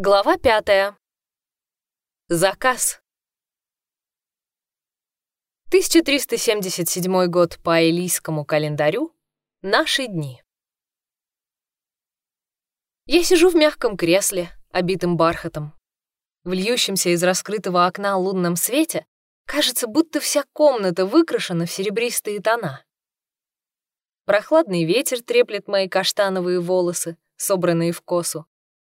Глава пятая. Заказ. 1377 год по элийскому календарю. Наши дни. Я сижу в мягком кресле, обитым бархатом. В льющемся из раскрытого окна лунном свете кажется, будто вся комната выкрашена в серебристые тона. Прохладный ветер треплет мои каштановые волосы, собранные в косу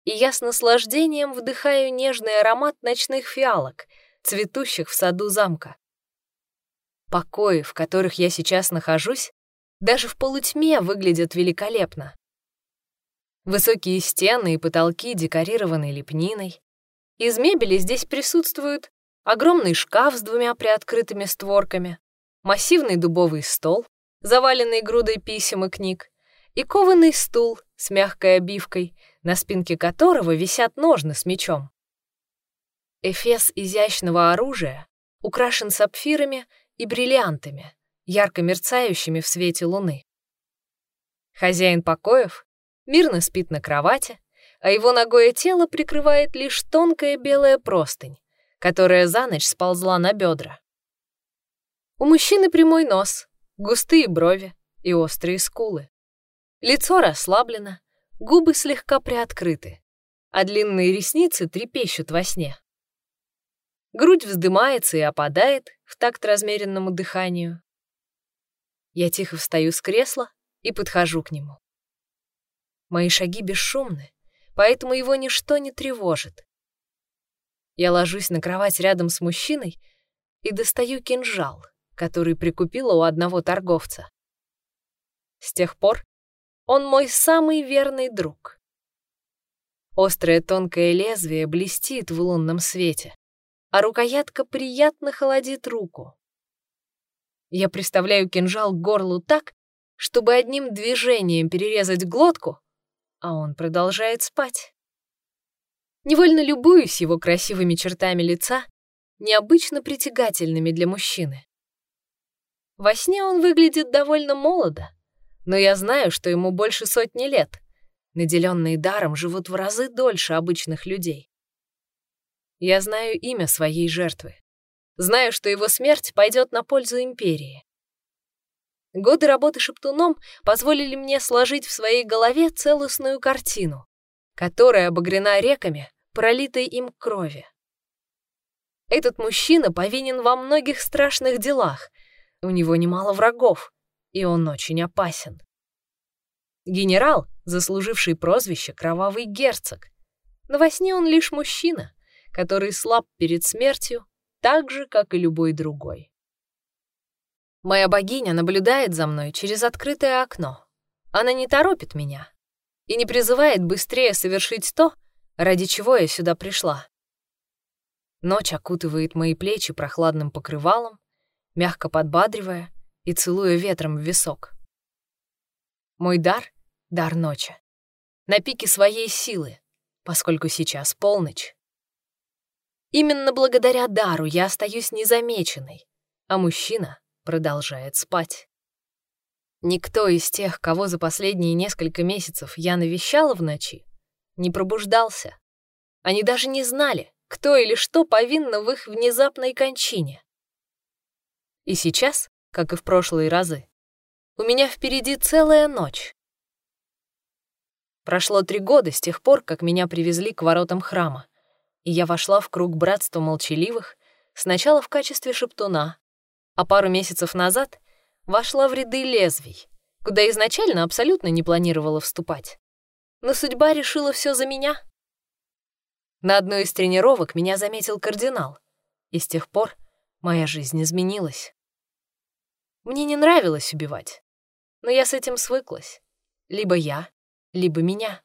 и я с наслаждением вдыхаю нежный аромат ночных фиалок, цветущих в саду замка. Покои, в которых я сейчас нахожусь, даже в полутьме выглядят великолепно. Высокие стены и потолки декорированы лепниной. Из мебели здесь присутствуют огромный шкаф с двумя приоткрытыми створками, массивный дубовый стол, заваленный грудой писем и книг, и кованый стул с мягкой обивкой — на спинке которого висят ножны с мечом. Эфес изящного оружия украшен сапфирами и бриллиантами, ярко мерцающими в свете луны. Хозяин покоев мирно спит на кровати, а его ногое тело прикрывает лишь тонкая белая простынь, которая за ночь сползла на бедра. У мужчины прямой нос, густые брови и острые скулы. Лицо расслаблено, Губы слегка приоткрыты, а длинные ресницы трепещут во сне. Грудь вздымается и опадает в такт размеренному дыханию. Я тихо встаю с кресла и подхожу к нему. Мои шаги бесшумны, поэтому его ничто не тревожит. Я ложусь на кровать рядом с мужчиной и достаю кинжал, который прикупила у одного торговца. С тех пор он мой самый верный друг. Острое тонкое лезвие блестит в лунном свете, а рукоятка приятно холодит руку. Я приставляю кинжал к горлу так, чтобы одним движением перерезать глотку, а он продолжает спать. Невольно любуюсь его красивыми чертами лица, необычно притягательными для мужчины. Во сне он выглядит довольно молодо, но я знаю, что ему больше сотни лет. Наделенные даром живут в разы дольше обычных людей. Я знаю имя своей жертвы. Знаю, что его смерть пойдет на пользу империи. Годы работы шептуном позволили мне сложить в своей голове целостную картину, которая обогрена реками, пролитой им крови. Этот мужчина повинен во многих страшных делах, у него немало врагов, и он очень опасен. Генерал, заслуживший прозвище «Кровавый герцог», но во сне он лишь мужчина, который слаб перед смертью, так же, как и любой другой. Моя богиня наблюдает за мной через открытое окно. Она не торопит меня и не призывает быстрее совершить то, ради чего я сюда пришла. Ночь окутывает мои плечи прохладным покрывалом, мягко подбадривая и целуя ветром в висок. Мой дар — дар ночи. На пике своей силы, поскольку сейчас полночь. Именно благодаря дару я остаюсь незамеченной, а мужчина продолжает спать. Никто из тех, кого за последние несколько месяцев я навещала в ночи, не пробуждался. Они даже не знали, кто или что повинно в их внезапной кончине. И сейчас как и в прошлые разы. У меня впереди целая ночь. Прошло три года с тех пор, как меня привезли к воротам храма, и я вошла в круг братства молчаливых, сначала в качестве шептуна, а пару месяцев назад вошла в ряды лезвий, куда изначально абсолютно не планировала вступать. Но судьба решила все за меня. На одной из тренировок меня заметил кардинал, и с тех пор моя жизнь изменилась. Мне не нравилось убивать, но я с этим свыклась. Либо я, либо меня.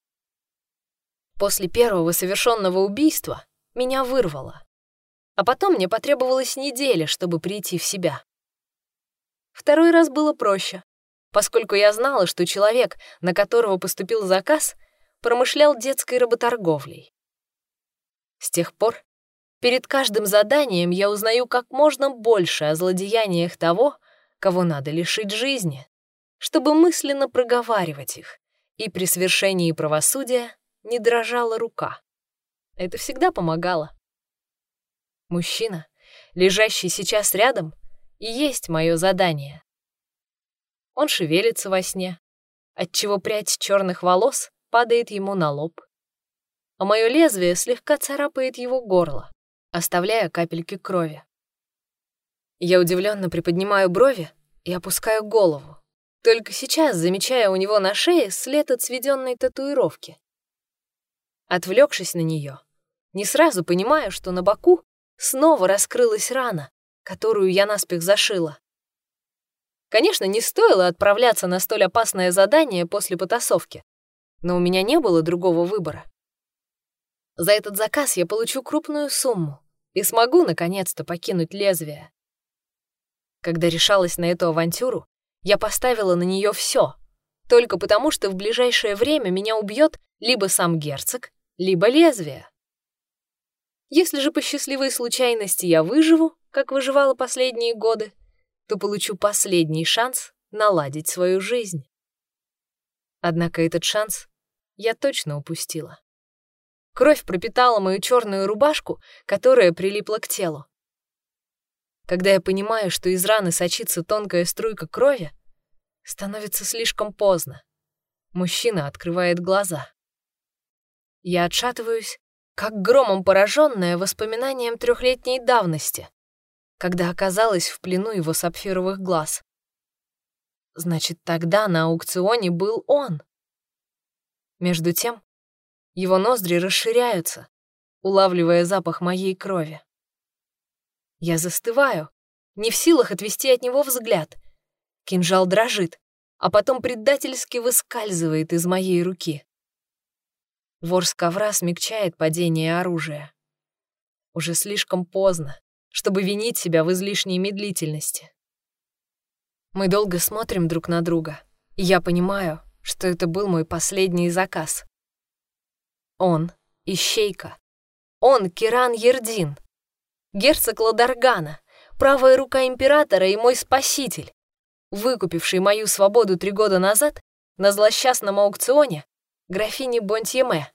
После первого совершенного убийства меня вырвало, а потом мне потребовалась неделя, чтобы прийти в себя. Второй раз было проще, поскольку я знала, что человек, на которого поступил заказ, промышлял детской работорговлей. С тех пор перед каждым заданием я узнаю как можно больше о злодеяниях того, кого надо лишить жизни, чтобы мысленно проговаривать их, и при свершении правосудия не дрожала рука. Это всегда помогало. Мужчина, лежащий сейчас рядом, и есть мое задание. Он шевелится во сне, отчего прядь черных волос падает ему на лоб, а мое лезвие слегка царапает его горло, оставляя капельки крови. Я удивленно приподнимаю брови и опускаю голову, только сейчас замечая у него на шее след от сведенной татуировки. Отвлекшись на нее, не сразу понимаю, что на боку снова раскрылась рана, которую я наспех зашила. Конечно, не стоило отправляться на столь опасное задание после потасовки, но у меня не было другого выбора. За этот заказ я получу крупную сумму и смогу, наконец-то, покинуть лезвие. Когда решалась на эту авантюру, я поставила на нее все, только потому, что в ближайшее время меня убьет либо сам герцог, либо лезвие. Если же по счастливой случайности я выживу, как выживала последние годы, то получу последний шанс наладить свою жизнь. Однако этот шанс я точно упустила. Кровь пропитала мою черную рубашку, которая прилипла к телу. Когда я понимаю, что из раны сочится тонкая струйка крови, становится слишком поздно. Мужчина открывает глаза. Я отшатываюсь, как громом пораженная воспоминанием трехлетней давности когда оказалась в плену его сапфировых глаз. Значит, тогда на аукционе был он. Между тем, его ноздри расширяются, улавливая запах моей крови. Я застываю, не в силах отвести от него взгляд. Кинжал дрожит, а потом предательски выскальзывает из моей руки. Вор с ковра смягчает падение оружия. Уже слишком поздно чтобы винить себя в излишней медлительности. Мы долго смотрим друг на друга, и я понимаю, что это был мой последний заказ. Он — Ищейка. Он — Киран Ердин. Герцог Ладаргана, правая рука императора и мой спаситель, выкупивший мою свободу три года назад на злосчастном аукционе графини Бонтьеме.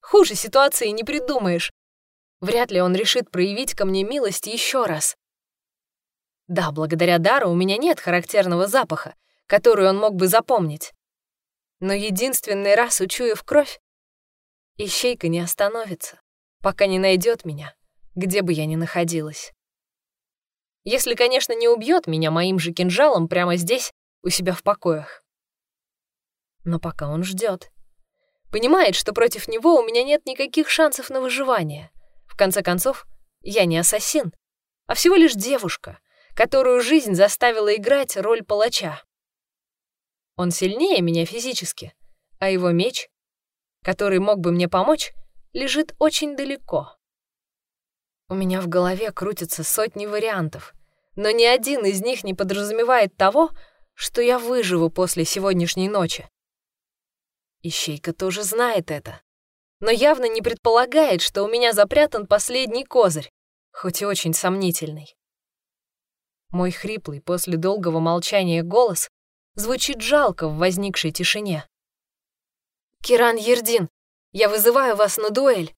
Хуже ситуации не придумаешь, Вряд ли он решит проявить ко мне милость еще раз. Да, благодаря дару у меня нет характерного запаха, который он мог бы запомнить. Но единственный раз, учуяв кровь, ищейка не остановится, пока не найдет меня, где бы я ни находилась. Если, конечно, не убьет меня моим же кинжалом прямо здесь, у себя в покоях. Но пока он ждет. Понимает, что против него у меня нет никаких шансов на выживание — конце концов, я не ассасин, а всего лишь девушка, которую жизнь заставила играть роль палача. Он сильнее меня физически, а его меч, который мог бы мне помочь, лежит очень далеко. У меня в голове крутятся сотни вариантов, но ни один из них не подразумевает того, что я выживу после сегодняшней ночи. Ищейка тоже знает это но явно не предполагает, что у меня запрятан последний козырь, хоть и очень сомнительный. Мой хриплый после долгого молчания голос звучит жалко в возникшей тишине. «Киран Ердин, я вызываю вас на дуэль!»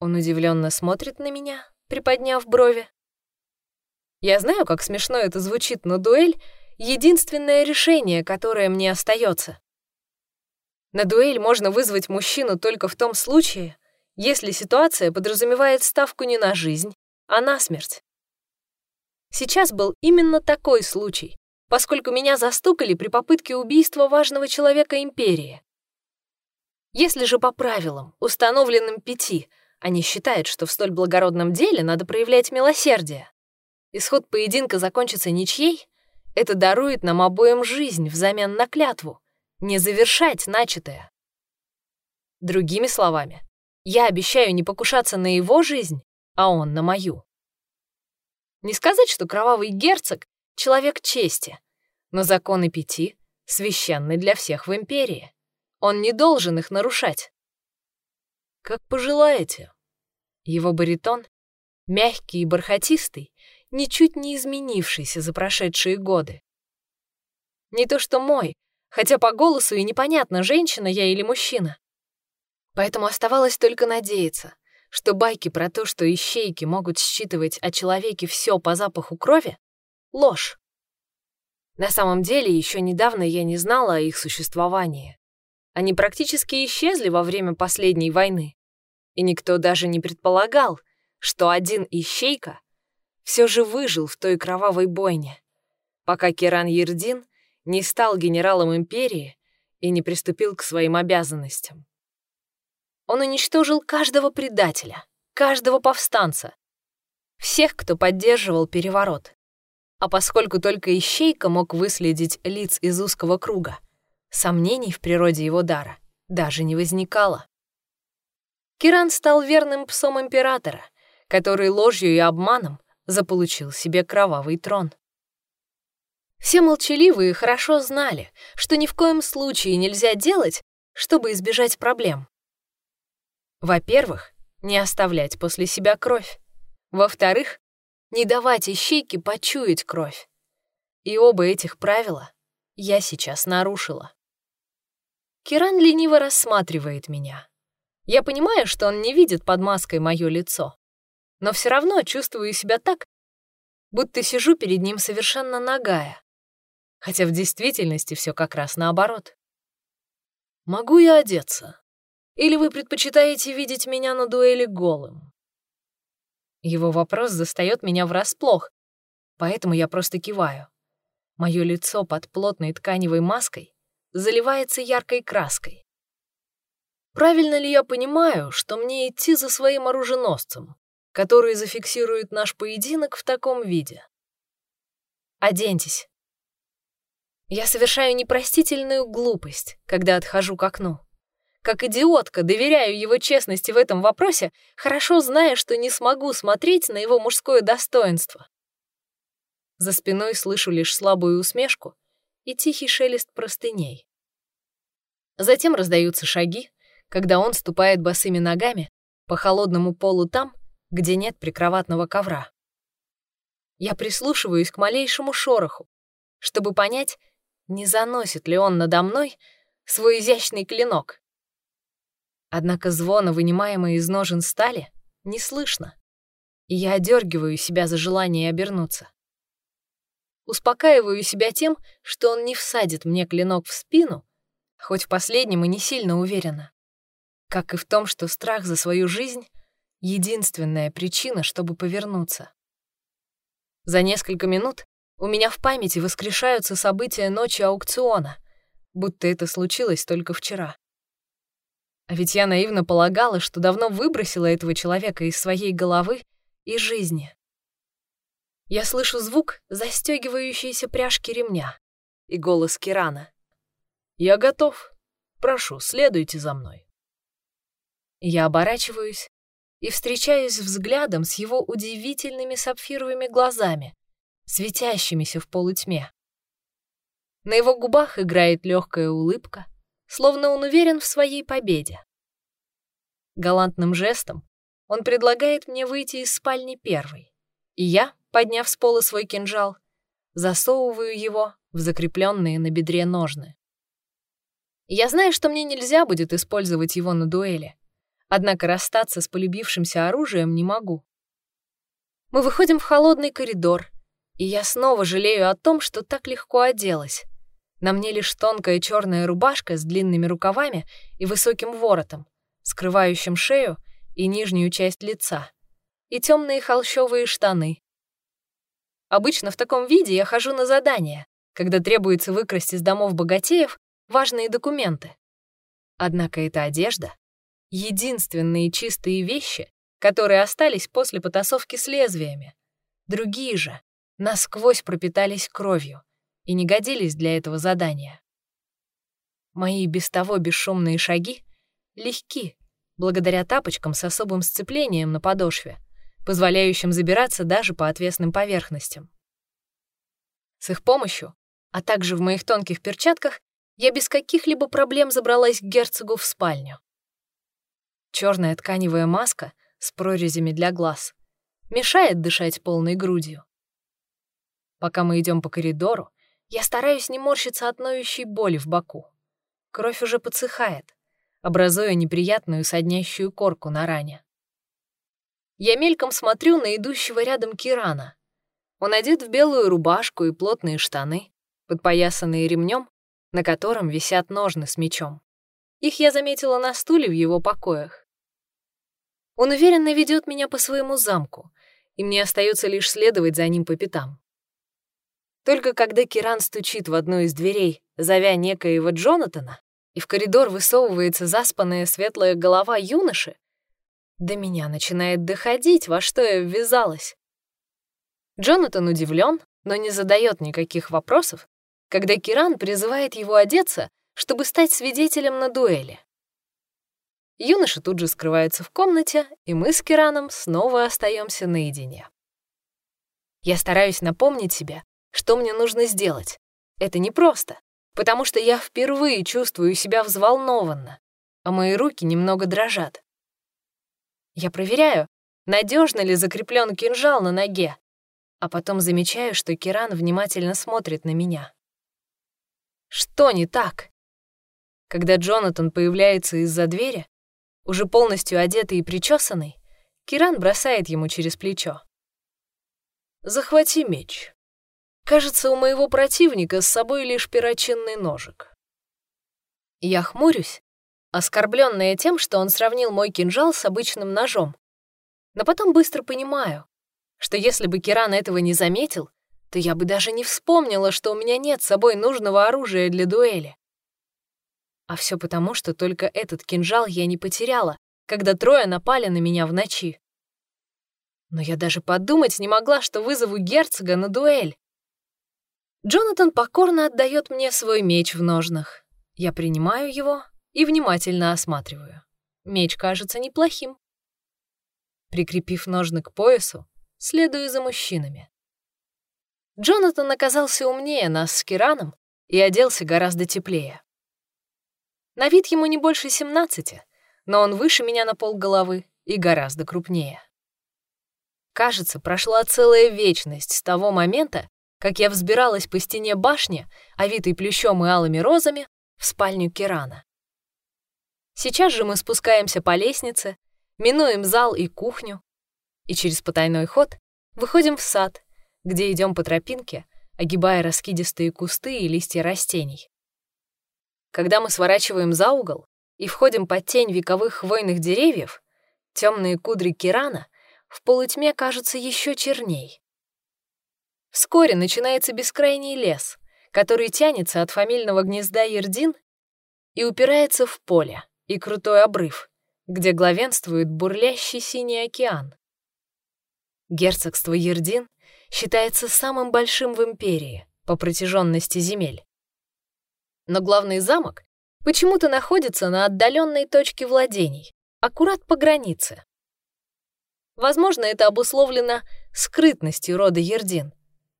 Он удивленно смотрит на меня, приподняв брови. Я знаю, как смешно это звучит, но дуэль — единственное решение, которое мне остается. На дуэль можно вызвать мужчину только в том случае, если ситуация подразумевает ставку не на жизнь, а на смерть. Сейчас был именно такой случай, поскольку меня застукали при попытке убийства важного человека империи. Если же по правилам, установленным пяти, они считают, что в столь благородном деле надо проявлять милосердие, исход поединка закончится ничьей, это дарует нам обоим жизнь взамен на клятву, не завершать начатое. Другими словами, я обещаю не покушаться на его жизнь, а он на мою. Не сказать, что кровавый герцог — человек чести, но законы пяти священны для всех в империи. Он не должен их нарушать. Как пожелаете. Его баритон, мягкий и бархатистый, ничуть не изменившийся за прошедшие годы. Не то что мой, хотя по голосу и непонятно, женщина я или мужчина. Поэтому оставалось только надеяться, что байки про то, что ищейки могут считывать о человеке все по запаху крови — ложь. На самом деле, еще недавно я не знала о их существовании. Они практически исчезли во время последней войны, и никто даже не предполагал, что один ищейка все же выжил в той кровавой бойне, пока Керан Ердин не стал генералом империи и не приступил к своим обязанностям. Он уничтожил каждого предателя, каждого повстанца, всех, кто поддерживал переворот. А поскольку только ищейка мог выследить лиц из узкого круга, сомнений в природе его дара даже не возникало. Киран стал верным псом императора, который ложью и обманом заполучил себе кровавый трон. Все молчаливые хорошо знали, что ни в коем случае нельзя делать, чтобы избежать проблем. Во-первых, не оставлять после себя кровь. Во-вторых, не давать ищейке почуять кровь. И оба этих правила я сейчас нарушила. Киран лениво рассматривает меня. Я понимаю, что он не видит под маской мое лицо, но все равно чувствую себя так, будто сижу перед ним совершенно нагая, хотя в действительности все как раз наоборот. «Могу я одеться?» Или вы предпочитаете видеть меня на дуэли голым?» Его вопрос застаёт меня врасплох, поэтому я просто киваю. Моё лицо под плотной тканевой маской заливается яркой краской. Правильно ли я понимаю, что мне идти за своим оруженосцем, который зафиксирует наш поединок в таком виде? Оденьтесь. Я совершаю непростительную глупость, когда отхожу к окну. Как идиотка, доверяю его честности в этом вопросе, хорошо зная, что не смогу смотреть на его мужское достоинство. За спиной слышу лишь слабую усмешку и тихий шелест простыней. Затем раздаются шаги, когда он ступает босыми ногами по холодному полу там, где нет прикроватного ковра. Я прислушиваюсь к малейшему шороху, чтобы понять, не заносит ли он надо мной свой изящный клинок. Однако звона, вынимаемой из ножен стали, не слышно, и я одергиваю себя за желание обернуться. Успокаиваю себя тем, что он не всадит мне клинок в спину, хоть в последнем и не сильно уверена. Как и в том, что страх за свою жизнь — единственная причина, чтобы повернуться. За несколько минут у меня в памяти воскрешаются события ночи аукциона, будто это случилось только вчера. А ведь я наивно полагала, что давно выбросила этого человека из своей головы и жизни. Я слышу звук застегивающейся пряжки ремня и голос Кирана. «Я готов. Прошу, следуйте за мной». Я оборачиваюсь и встречаюсь взглядом с его удивительными сапфировыми глазами, светящимися в полутьме. На его губах играет легкая улыбка, словно он уверен в своей победе. Галантным жестом он предлагает мне выйти из спальни первой, и я, подняв с пола свой кинжал, засовываю его в закрепленные на бедре ножны. Я знаю, что мне нельзя будет использовать его на дуэли, однако расстаться с полюбившимся оружием не могу. Мы выходим в холодный коридор, и я снова жалею о том, что так легко оделась. На мне лишь тонкая черная рубашка с длинными рукавами и высоким воротом, скрывающим шею и нижнюю часть лица, и темные холщовые штаны. Обычно в таком виде я хожу на задания, когда требуется выкрасть из домов богатеев важные документы. Однако эта одежда — единственные чистые вещи, которые остались после потасовки с лезвиями. Другие же насквозь пропитались кровью — и не годились для этого задания. Мои без того бесшумные шаги легки, благодаря тапочкам с особым сцеплением на подошве, позволяющим забираться даже по отвесным поверхностям. С их помощью, а также в моих тонких перчатках, я без каких-либо проблем забралась к герцогу в спальню. Черная тканевая маска с прорезями для глаз мешает дышать полной грудью. Пока мы идем по коридору, я стараюсь не морщиться от ноющей боли в боку. Кровь уже подсыхает, образуя неприятную соднящую корку на ране. Я мельком смотрю на идущего рядом Кирана. Он одет в белую рубашку и плотные штаны, подпоясанные ремнем, на котором висят ножны с мечом. Их я заметила на стуле в его покоях. Он уверенно ведет меня по своему замку, и мне остается лишь следовать за ним по пятам. Только когда Киран стучит в одну из дверей, зовя некоего Джонатана, и в коридор высовывается заспанная светлая голова юноши, до меня начинает доходить, во что я ввязалась. Джонатан удивлен, но не задает никаких вопросов, когда Киран призывает его одеться, чтобы стать свидетелем на дуэли. Юноша тут же скрывается в комнате, и мы с Кираном снова остаемся наедине. Я стараюсь напомнить себе, что мне нужно сделать. Это непросто, потому что я впервые чувствую себя взволнованно, а мои руки немного дрожат. Я проверяю, надежно ли закреплен кинжал на ноге, а потом замечаю, что Киран внимательно смотрит на меня. Что не так? Когда Джонатан появляется из-за двери, уже полностью одетый и причесанный, Киран бросает ему через плечо. «Захвати меч. Кажется, у моего противника с собой лишь перочинный ножик». Я хмурюсь, оскорбленная тем, что он сравнил мой кинжал с обычным ножом. Но потом быстро понимаю, что если бы Киран этого не заметил, то я бы даже не вспомнила, что у меня нет с собой нужного оружия для дуэли. А все потому, что только этот кинжал я не потеряла, когда трое напали на меня в ночи. Но я даже подумать не могла, что вызову герцога на дуэль. Джонатан покорно отдает мне свой меч в ножнах. Я принимаю его и внимательно осматриваю. Меч кажется неплохим. Прикрепив ножны к поясу, следую за мужчинами. Джонатан оказался умнее нас с Кираном и оделся гораздо теплее. На вид ему не больше 17, но он выше меня на пол головы и гораздо крупнее. Кажется, прошла целая вечность с того момента, как я взбиралась по стене башни, овитой плющом и алыми розами, в спальню Кирана. Сейчас же мы спускаемся по лестнице, минуем зал и кухню, и через потайной ход выходим в сад, где идем по тропинке, огибая раскидистые кусты и листья растений. Когда мы сворачиваем за угол и входим под тень вековых хвойных деревьев, темные кудри Кирана в полутьме кажутся еще черней. Вскоре начинается бескрайний лес, который тянется от фамильного гнезда Ердин и упирается в поле и крутой обрыв, где главенствует бурлящий синий океан. Герцогство Ердин считается самым большим в империи по протяженности земель. Но главный замок почему-то находится на отдаленной точке владений, аккурат по границе. Возможно, это обусловлено скрытностью рода Ердин.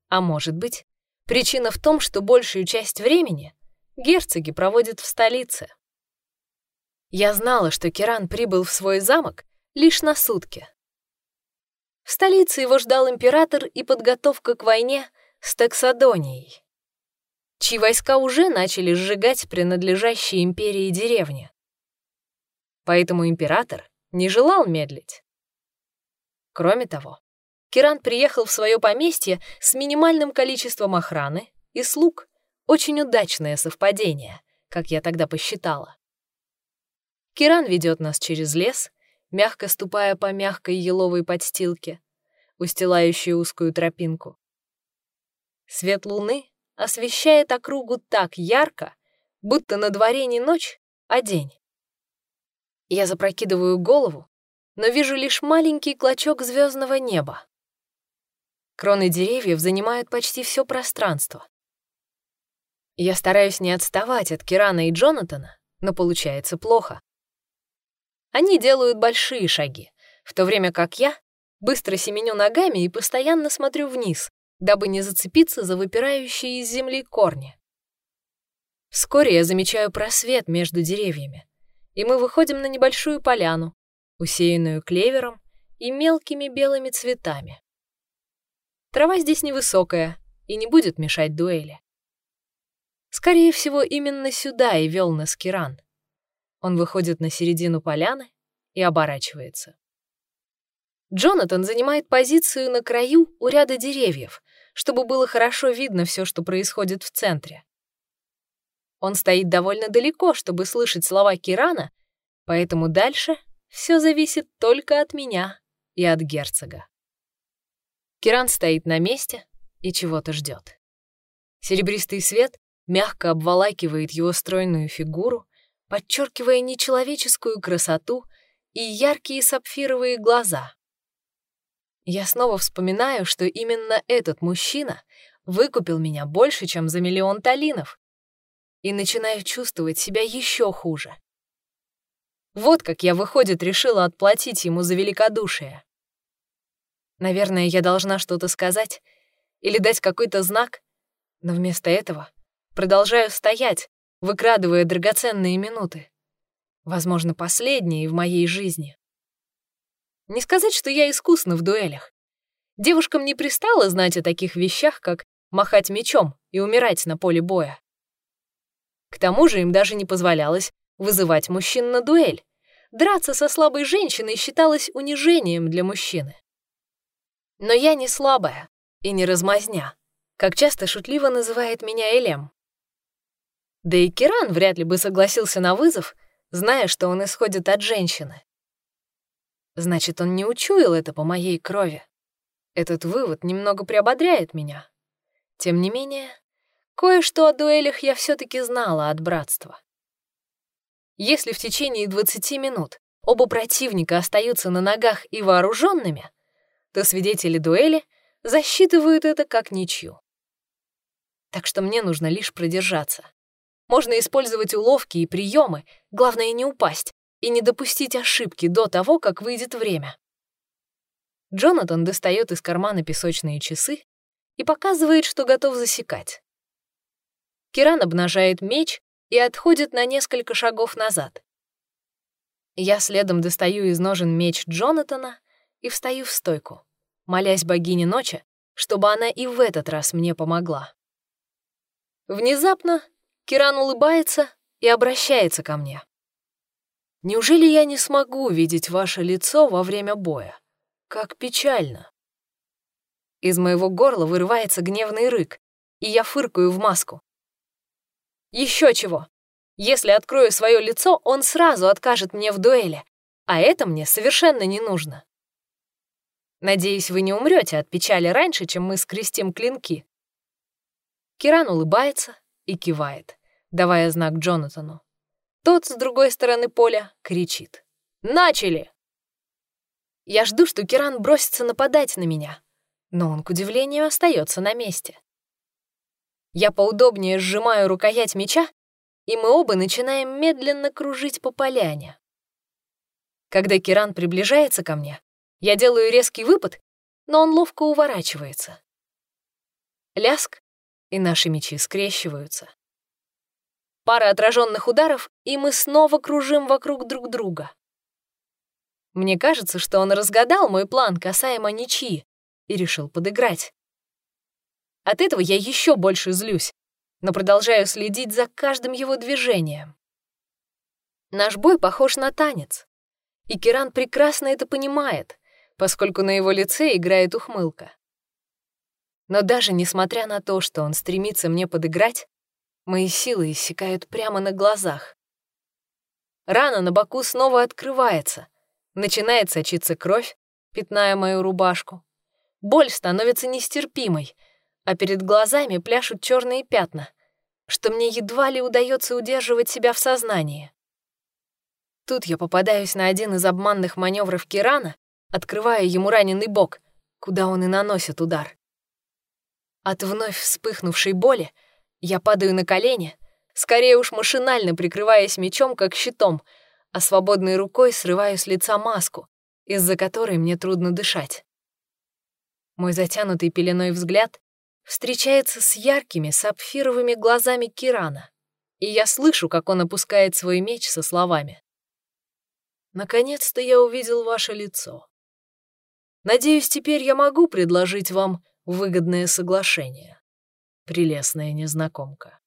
А может быть, причина в том, что большую часть времени герцоги проводят в столице. Я знала, что Киран прибыл в свой замок лишь на сутки. В столице его ждал император и подготовка к войне с Таксадонией, чьи войска уже начали сжигать принадлежащие империи деревни. Поэтому император не желал медлить. Кроме того, Киран приехал в свое поместье с минимальным количеством охраны и слуг. Очень удачное совпадение, как я тогда посчитала. Киран ведет нас через лес, мягко ступая по мягкой еловой подстилке, устилающей узкую тропинку. Свет луны освещает округу так ярко, будто на дворе не ночь, а день. Я запрокидываю голову, но вижу лишь маленький клочок звездного неба. Кроны деревьев занимают почти все пространство. Я стараюсь не отставать от Кирана и Джонатана, но получается плохо. Они делают большие шаги, в то время как я быстро семеню ногами и постоянно смотрю вниз, дабы не зацепиться за выпирающие из земли корни. Вскоре я замечаю просвет между деревьями, и мы выходим на небольшую поляну, усеянную клевером и мелкими белыми цветами. Трава здесь невысокая и не будет мешать дуэли. Скорее всего, именно сюда и вел нас Киран. Он выходит на середину поляны и оборачивается. Джонатан занимает позицию на краю у ряда деревьев, чтобы было хорошо видно все, что происходит в центре. Он стоит довольно далеко, чтобы слышать слова Кирана, поэтому дальше все зависит только от меня и от герцога. Киран стоит на месте и чего-то ждет. Серебристый свет мягко обволакивает его стройную фигуру, подчеркивая нечеловеческую красоту и яркие сапфировые глаза. Я снова вспоминаю, что именно этот мужчина выкупил меня больше, чем за миллион талинов, и начинаю чувствовать себя еще хуже. Вот как я, выходит, решила отплатить ему за великодушие. Наверное, я должна что-то сказать или дать какой-то знак, но вместо этого продолжаю стоять, выкрадывая драгоценные минуты. Возможно, последние в моей жизни. Не сказать, что я искусна в дуэлях. Девушкам не пристало знать о таких вещах, как махать мечом и умирать на поле боя. К тому же им даже не позволялось вызывать мужчин на дуэль. Драться со слабой женщиной считалось унижением для мужчины. Но я не слабая и не размазня, как часто шутливо называет меня Элем. Да и Киран вряд ли бы согласился на вызов, зная, что он исходит от женщины. Значит, он не учуял это по моей крови. Этот вывод немного приободряет меня. Тем не менее, Кое-что о дуэлях я все таки знала от братства. Если в течение 20 минут оба противника остаются на ногах и вооруженными, то свидетели дуэли засчитывают это как ничью. Так что мне нужно лишь продержаться. Можно использовать уловки и приемы, главное не упасть и не допустить ошибки до того, как выйдет время. Джонатан достает из кармана песочные часы и показывает, что готов засекать. Киран обнажает меч и отходит на несколько шагов назад. Я следом достаю из ножен меч Джонатана и встаю в стойку, молясь богине ночи, чтобы она и в этот раз мне помогла. Внезапно Киран улыбается и обращается ко мне. «Неужели я не смогу увидеть ваше лицо во время боя? Как печально!» Из моего горла вырывается гневный рык, и я фыркаю в маску. Еще чего. Если открою свое лицо, он сразу откажет мне в дуэли, а это мне совершенно не нужно. Надеюсь, вы не умрете от печали раньше, чем мы скрестим клинки. Киран улыбается и кивает, давая знак Джонатану. Тот с другой стороны поля кричит. «Начали!» Я жду, что Киран бросится нападать на меня, но он, к удивлению, остается на месте. Я поудобнее сжимаю рукоять меча, и мы оба начинаем медленно кружить по поляне. Когда Киран приближается ко мне, я делаю резкий выпад, но он ловко уворачивается. Ляск, и наши мечи скрещиваются. Пара отраженных ударов, и мы снова кружим вокруг друг друга. Мне кажется, что он разгадал мой план касаемо ничьи и решил подыграть. От этого я еще больше злюсь, но продолжаю следить за каждым его движением. Наш бой похож на танец, и Киран прекрасно это понимает, поскольку на его лице играет ухмылка. Но даже несмотря на то, что он стремится мне подыграть, мои силы иссякают прямо на глазах. Рана на боку снова открывается, начинает сочиться кровь, пятная мою рубашку. Боль становится нестерпимой — а перед глазами пляшут черные пятна, что мне едва ли удается удерживать себя в сознании. Тут я попадаюсь на один из обманных маневров Кирана, открывая ему раненый бок, куда он и наносит удар. От вновь вспыхнувшей боли я падаю на колени, скорее уж машинально прикрываясь мечом, как щитом, а свободной рукой срываю с лица маску, из-за которой мне трудно дышать. Мой затянутый пеленой взгляд встречается с яркими сапфировыми глазами Кирана, и я слышу, как он опускает свой меч со словами. «Наконец-то я увидел ваше лицо. Надеюсь, теперь я могу предложить вам выгодное соглашение, прелестная незнакомка».